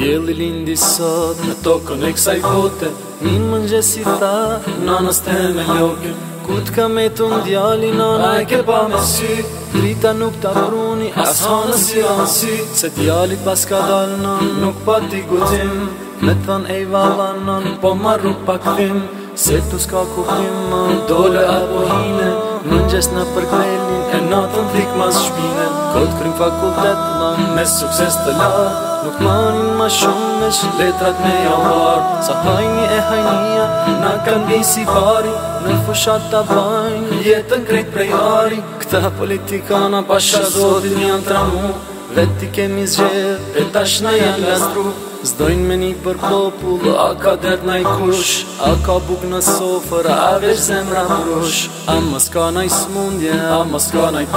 Djeli lindi sot Në tokën e kësaj bote Një mëngjesi tha Në në steme ljokën Kut ka me të ndjali Në në e ke pa me sy Drita nuk të pruni As hanë si hanë Se djali pas dalë në Nuk pa ti gudim Me thën e i valanën Po marru pak tim Se tu s'ka kuhtim dole apo hinë Në gjes në përkvelin e natën frik mas shpine Këtë krym fakultet ma me sukses të lartë Nuk marin ma shumë me që letrat me javarë Sa hajni e hajnia në kanë si fari Në fushat të bajnë jetën krejt prej hari Këta në pasha zotin janë tramu Veti kemi zgjerë e tash në janë lastru Zdojnë me një për popull A ka dret në i kush A ka buk në sofer A veç zemra më rush A më s'ka në i smundje A më s'ka në i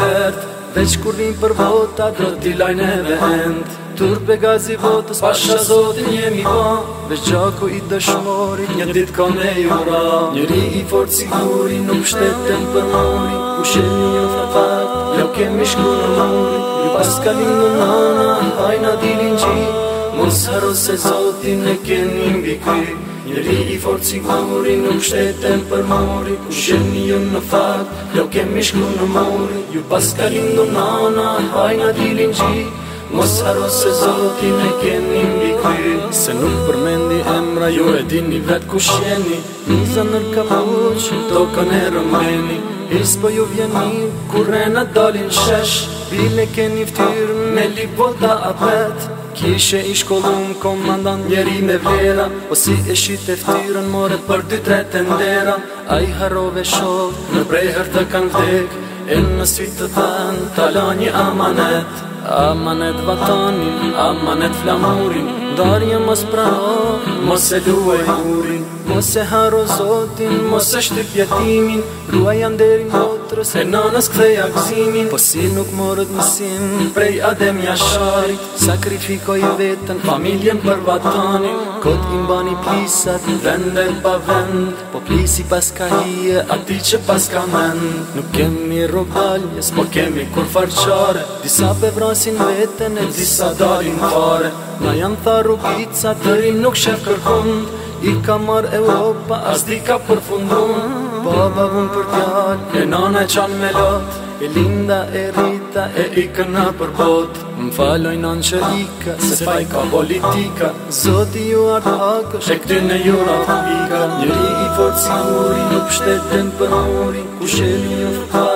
Veç kur vim për vota Dhe t'i lajnë e dhe Tur pe gazi votës Pasha zotin jemi po Veç gjako i dëshmori Një dit ka me jura ra Njëri i fort si kuri Nuk shtetën për mori U shenë një një fat Nuk jo kemi shkurë mori Një pas ka në nana Hajna dilin qi Mos haro se zotin e keni mbi ky Njëri i fort si mauri nuk shtetën për mauri Ku shëni ju në fat, lo jo kemi shku në mauri Ju pas ka lindu nana, hajna dilin qi Mos haro se zotin e keni mbi ky Se nuk përmendi emra, ju e dini vet ku shjeni Në nërka ka mauri që në tokën e rëmajni Is po ju vjeni, kur e në dalin shesh Bile keni ftyrë, me li bota apet Kishe i shkollun komandan njeri me vlera O si e shite të ftyrën, moret për dy tre të ndera A i harove shok, në brejher të kanë vdek E në sy të thënë, talani amanet Amanet vatanin, amanet flamurin Darje mos prao, mos e duaj hurin Mos e haro zotin, mos e shtyp jetimin Ruaj janë deri motrës, e nanës këthej akzimin Po si nuk morët mësim, prej adem jasharit Sakrifikoj vetën, familjen për batani Kot imbani plisat, vendet pa vend Po plisi pas ka hije, ati që pas ka mend Nuk kemi rogaljes, po kemi kur farqare Disa pe vrasin vetën, e disa darin fare Na janë tharu pizza të rinë nuk shë kërkon I ka marë Europa, as di ka përfundon Baba po më për tjallë e nana e qanë me lotë E linda e rita e i këna për bot Më faloj në në qërika se faj ka politika Zoti ju ardo hako shë këty në ju në fabika Njëri i forë si muri në pështetën për muri Ku shëri në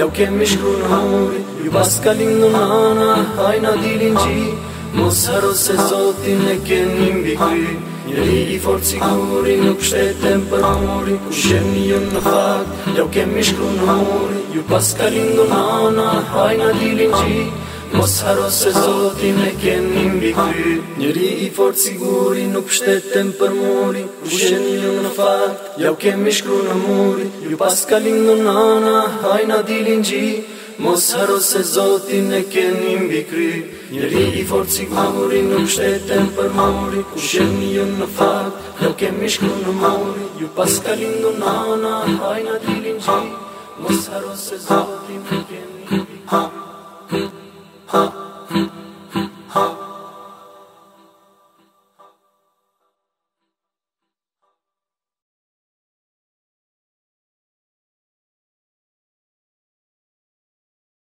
ja u kemi shkru në muri Ju pas kalim në nana, hajna dilin gjitë Mos haro se zotin e keni mbi kry Njëri jo i fort siguri nuk shtetem për muri Ku shemi ju në fakt, jo kemi shkru në muri Ju pas ka lindu nana, haj në dilin qi Mos haro se zotin e keni mbi kry Njëri i fort siguri nuk shtetem për muri Ku shemi ju në fakt, jo kemi shkru në muri Ju pas ka lindu nana, haj në dilin qi Mos haro se zotin e keni mbi kry Njëri i fort si mauri nuk shtetem për mauri Ku në fat, nuk e mishku në mauri Ju pas ka lindu nana, hajna dilin qi Mos haro se zotin e keni mbi kry